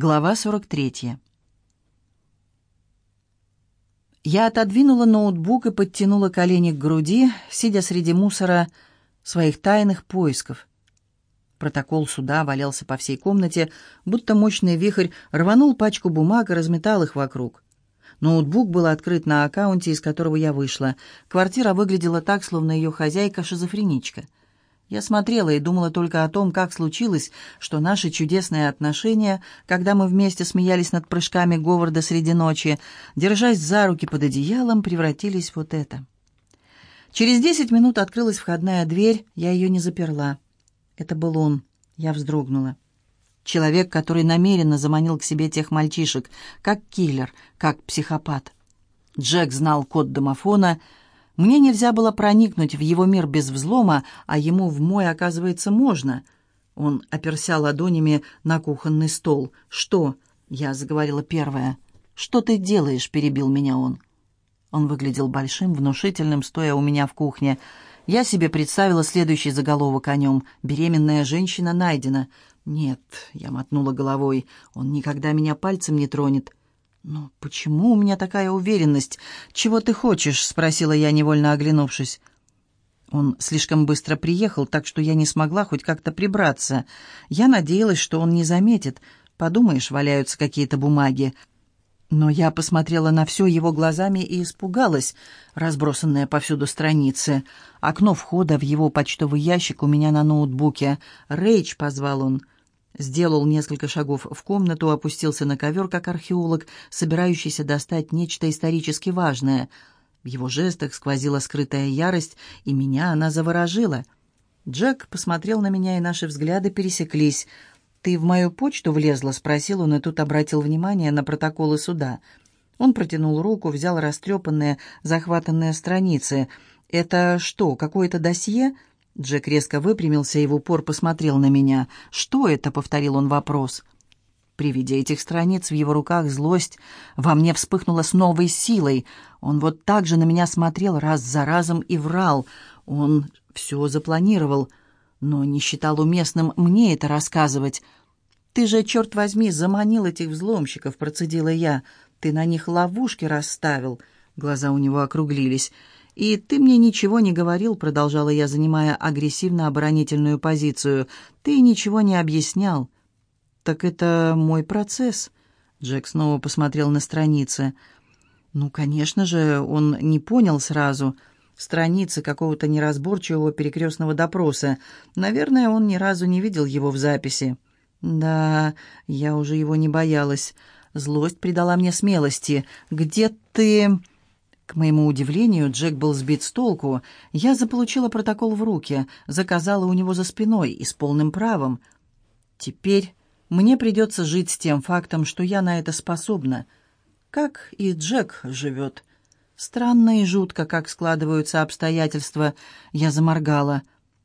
Глава 43. Я отодвинула ноутбук и подтянула колени к груди, сидя среди мусора своих тайных поисков. Протокол суда валялся по всей комнате, будто мощный вихрь рванул пачку бумаг и разметал их вокруг. Ноутбук был открыт на аккаунте, из которого я вышла. Квартира выглядела так, словно ее хозяйка шизофреничка — я смотрела и думала только о том, как случилось, что наши чудесные отношения, когда мы вместе смеялись над прыжками Говарда среди ночи, держась за руки под одеялом, превратились в вот это. Через десять минут открылась входная дверь, я ее не заперла. Это был он. Я вздрогнула. Человек, который намеренно заманил к себе тех мальчишек, как киллер, как психопат. Джек знал код домофона — мне нельзя было проникнуть в его мир без взлома, а ему в мой, оказывается, можно. Он оперся ладонями на кухонный стол. «Что?» — я заговорила первая. «Что ты делаешь?» — перебил меня он. Он выглядел большим, внушительным, стоя у меня в кухне. Я себе представила следующий заголовок о нем. «Беременная женщина найдена». «Нет», — я мотнула головой, — «он никогда меня пальцем не тронет». «Но почему у меня такая уверенность? Чего ты хочешь?» — спросила я, невольно оглянувшись. Он слишком быстро приехал, так что я не смогла хоть как-то прибраться. Я надеялась, что он не заметит. Подумаешь, валяются какие-то бумаги. Но я посмотрела на все его глазами и испугалась. Разбросанные повсюду страницы. Окно входа в его почтовый ящик у меня на ноутбуке. «Рэйч», — позвал он, — Сделал несколько шагов в комнату, опустился на ковер, как археолог, собирающийся достать нечто исторически важное. В его жестах сквозила скрытая ярость, и меня она заворожила. Джек посмотрел на меня, и наши взгляды пересеклись. «Ты в мою почту влезла?» — спросил он, и тут обратил внимание на протоколы суда. Он протянул руку, взял растрепанные, захватанные страницы. «Это что, какое-то досье?» Джек резко выпрямился и в упор посмотрел на меня. «Что это?» — повторил он вопрос. При виде этих страниц в его руках злость во мне вспыхнула с новой силой. Он вот так же на меня смотрел раз за разом и врал. Он все запланировал, но не считал уместным мне это рассказывать. «Ты же, черт возьми, заманил этих взломщиков», — процедила я. «Ты на них ловушки расставил». Глаза у него округлились. «И ты мне ничего не говорил», — продолжала я, занимая агрессивно-оборонительную позицию. «Ты ничего не объяснял». «Так это мой процесс», — Джек снова посмотрел на страницы. «Ну, конечно же, он не понял сразу. Страницы какого-то неразборчивого перекрестного допроса. Наверное, он ни разу не видел его в записи». «Да, я уже его не боялась. Злость придала мне смелости. Где ты...» К моему удивлению, Джек был сбит с толку. Я заполучила протокол в руки, заказала у него за спиной и с полным правом. Теперь мне придется жить с тем фактом, что я на это способна. Как и Джек живет. Странно и жутко, как складываются обстоятельства. Я заморгала.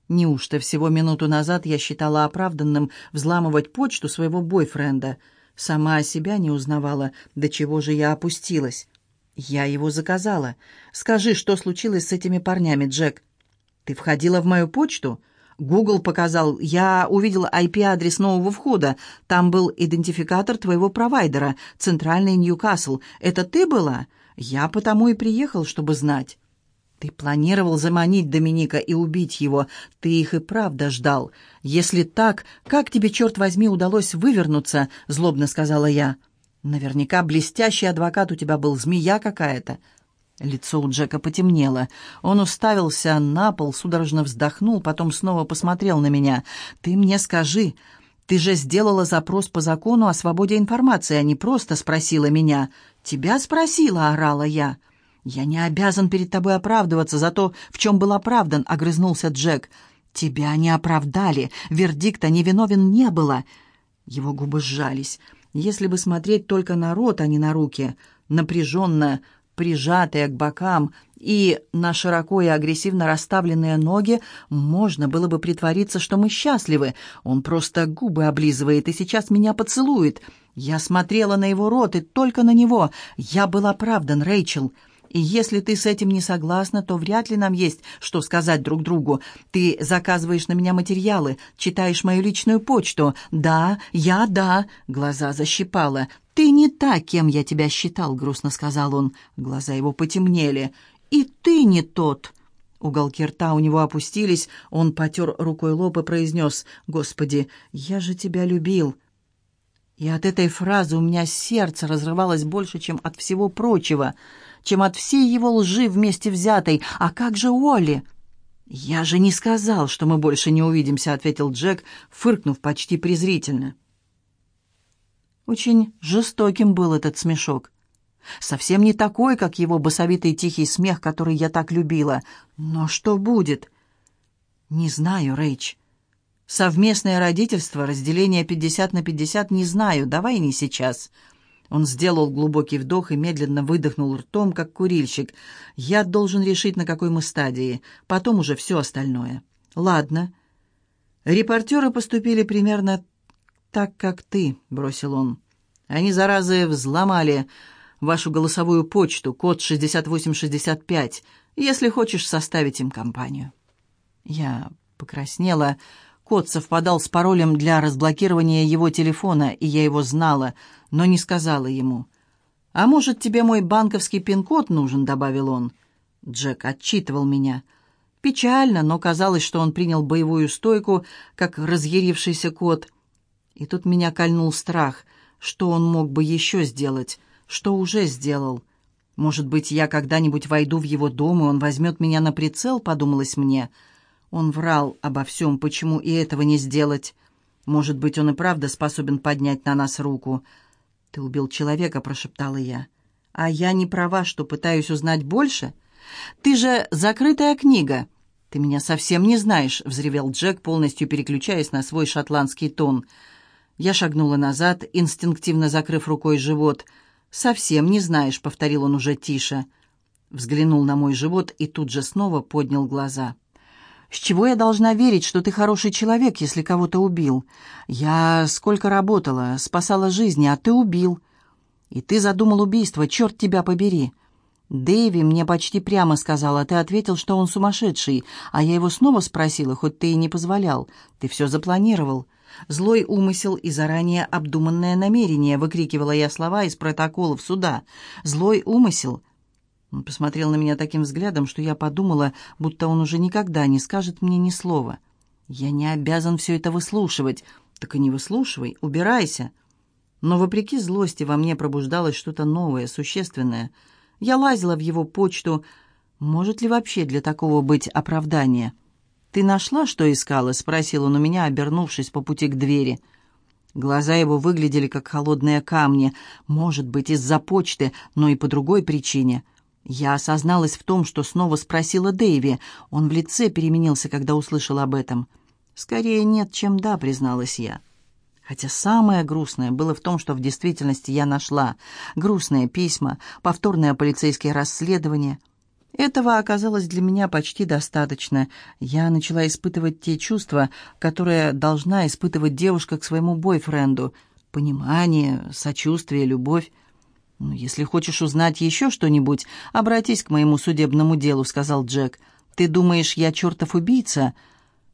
Неужто всего минуту назад я считала оправданным взламывать почту своего бойфренда? Сама себя не узнавала, до чего же я опустилась. «Я его заказала. Скажи, что случилось с этими парнями, Джек?» «Ты входила в мою почту?» «Гугл показал. Я увидела IP-адрес нового входа. Там был идентификатор твоего провайдера, центральный Ньюкасл. Это ты была? Я потому и приехал, чтобы знать». «Ты планировал заманить Доминика и убить его. Ты их и правда ждал. Если так, как тебе, черт возьми, удалось вывернуться?» — злобно сказала я. Наверняка блестящий адвокат у тебя был, змея какая-то. Лицо у Джека потемнело. Он уставился на пол, судорожно вздохнул, потом снова посмотрел на меня. «Ты мне скажи, ты же сделала запрос по закону о свободе информации, а не просто спросила меня». «Тебя спросила», — орала я. «Я не обязан перед тобой оправдываться за то, в чем был оправдан», — огрызнулся Джек. «Тебя не оправдали, вердикта невиновен не было». Его губы сжались. Если бы смотреть только на рот, а не на руки, напряженно прижатые к бокам и на широко и агрессивно расставленные ноги, можно было бы притвориться, что мы счастливы. Он просто губы облизывает и сейчас меня поцелует. Я смотрела на его рот и только на него. Я был оправдан, Рэйчел. И если ты с этим не согласна, то вряд ли нам есть что сказать друг другу. Ты заказываешь на меня материалы, читаешь мою личную почту. Да, я да, глаза защипала. Ты не та, кем я тебя считал, грустно сказал он. Глаза его потемнели. И ты не тот. Уголки рта у него опустились, он потер рукой лоб и произнес, «Господи, я же тебя любил». И от этой фразы у меня сердце разрывалось больше, чем от всего прочего — чем от всей его лжи вместе взятой. А как же Олли? «Я же не сказал, что мы больше не увидимся», — ответил Джек, фыркнув почти презрительно. Очень жестоким был этот смешок. Совсем не такой, как его басовитый тихий смех, который я так любила. Но что будет? Не знаю, Рэйч. Совместное родительство, разделение пятьдесят на пятьдесят, не знаю. Давай не сейчас. Он сделал глубокий вдох и медленно выдохнул ртом, как курильщик. «Я должен решить, на какой мы стадии. Потом уже все остальное». «Ладно». «Репортеры поступили примерно так, как ты», — бросил он. «Они, заразы, взломали вашу голосовую почту, код 6865, если хочешь составить им компанию». Я покраснела, Код совпадал с паролем для разблокирования его телефона, и я его знала, но не сказала ему. «А может, тебе мой банковский пин-код нужен?» — добавил он. Джек отчитывал меня. Печально, но казалось, что он принял боевую стойку, как разъярившийся кот. И тут меня кольнул страх. Что он мог бы еще сделать? Что уже сделал? Может быть, я когда-нибудь войду в его дом, и он возьмет меня на прицел, подумалось мне. — он врал обо всем, почему и этого не сделать. Может быть, он и правда способен поднять на нас руку. «Ты убил человека», — прошептала я. «А я не права, что пытаюсь узнать больше? Ты же закрытая книга». «Ты меня совсем не знаешь», — взревел Джек, полностью переключаясь на свой шотландский тон. Я шагнула назад, инстинктивно закрыв рукой живот. «Совсем не знаешь», — повторил он уже тише. Взглянул на мой живот и тут же снова поднял глаза. С чего я должна верить, что ты хороший человек, если кого-то убил? Я сколько работала, спасала жизни, а ты убил. И ты задумал убийство, черт тебя побери. Дэйви мне почти прямо сказал, а ты ответил, что он сумасшедший, а я его снова спросила, хоть ты и не позволял. Ты все запланировал. Злой умысел и заранее обдуманное намерение, выкрикивала я слова из протоколов суда. Злой умысел — он посмотрел на меня таким взглядом, что я подумала, будто он уже никогда не скажет мне ни слова. «Я не обязан все это выслушивать». «Так и не выслушивай, убирайся». Но вопреки злости во мне пробуждалось что-то новое, существенное. Я лазила в его почту. Может ли вообще для такого быть оправдание? «Ты нашла, что искала?» — спросил он у меня, обернувшись по пути к двери. Глаза его выглядели как холодные камни. Может быть, из-за почты, но и по другой причине — я осозналась в том, что снова спросила Дэйви. Он в лице переменился, когда услышал об этом. «Скорее нет, чем да», — призналась я. Хотя самое грустное было в том, что в действительности я нашла грустные письма, повторное полицейское расследование. Этого оказалось для меня почти достаточно. Я начала испытывать те чувства, которые должна испытывать девушка к своему бойфренду. Понимание, сочувствие, любовь. «Ну, «Если хочешь узнать еще что-нибудь, обратись к моему судебному делу», — сказал Джек. «Ты думаешь, я чертов убийца?»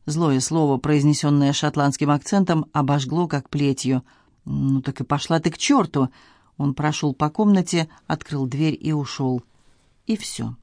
Злое слово, произнесенное шотландским акцентом, обожгло, как плетью. «Ну так и пошла ты к черту!» Он прошел по комнате, открыл дверь и ушел. И все.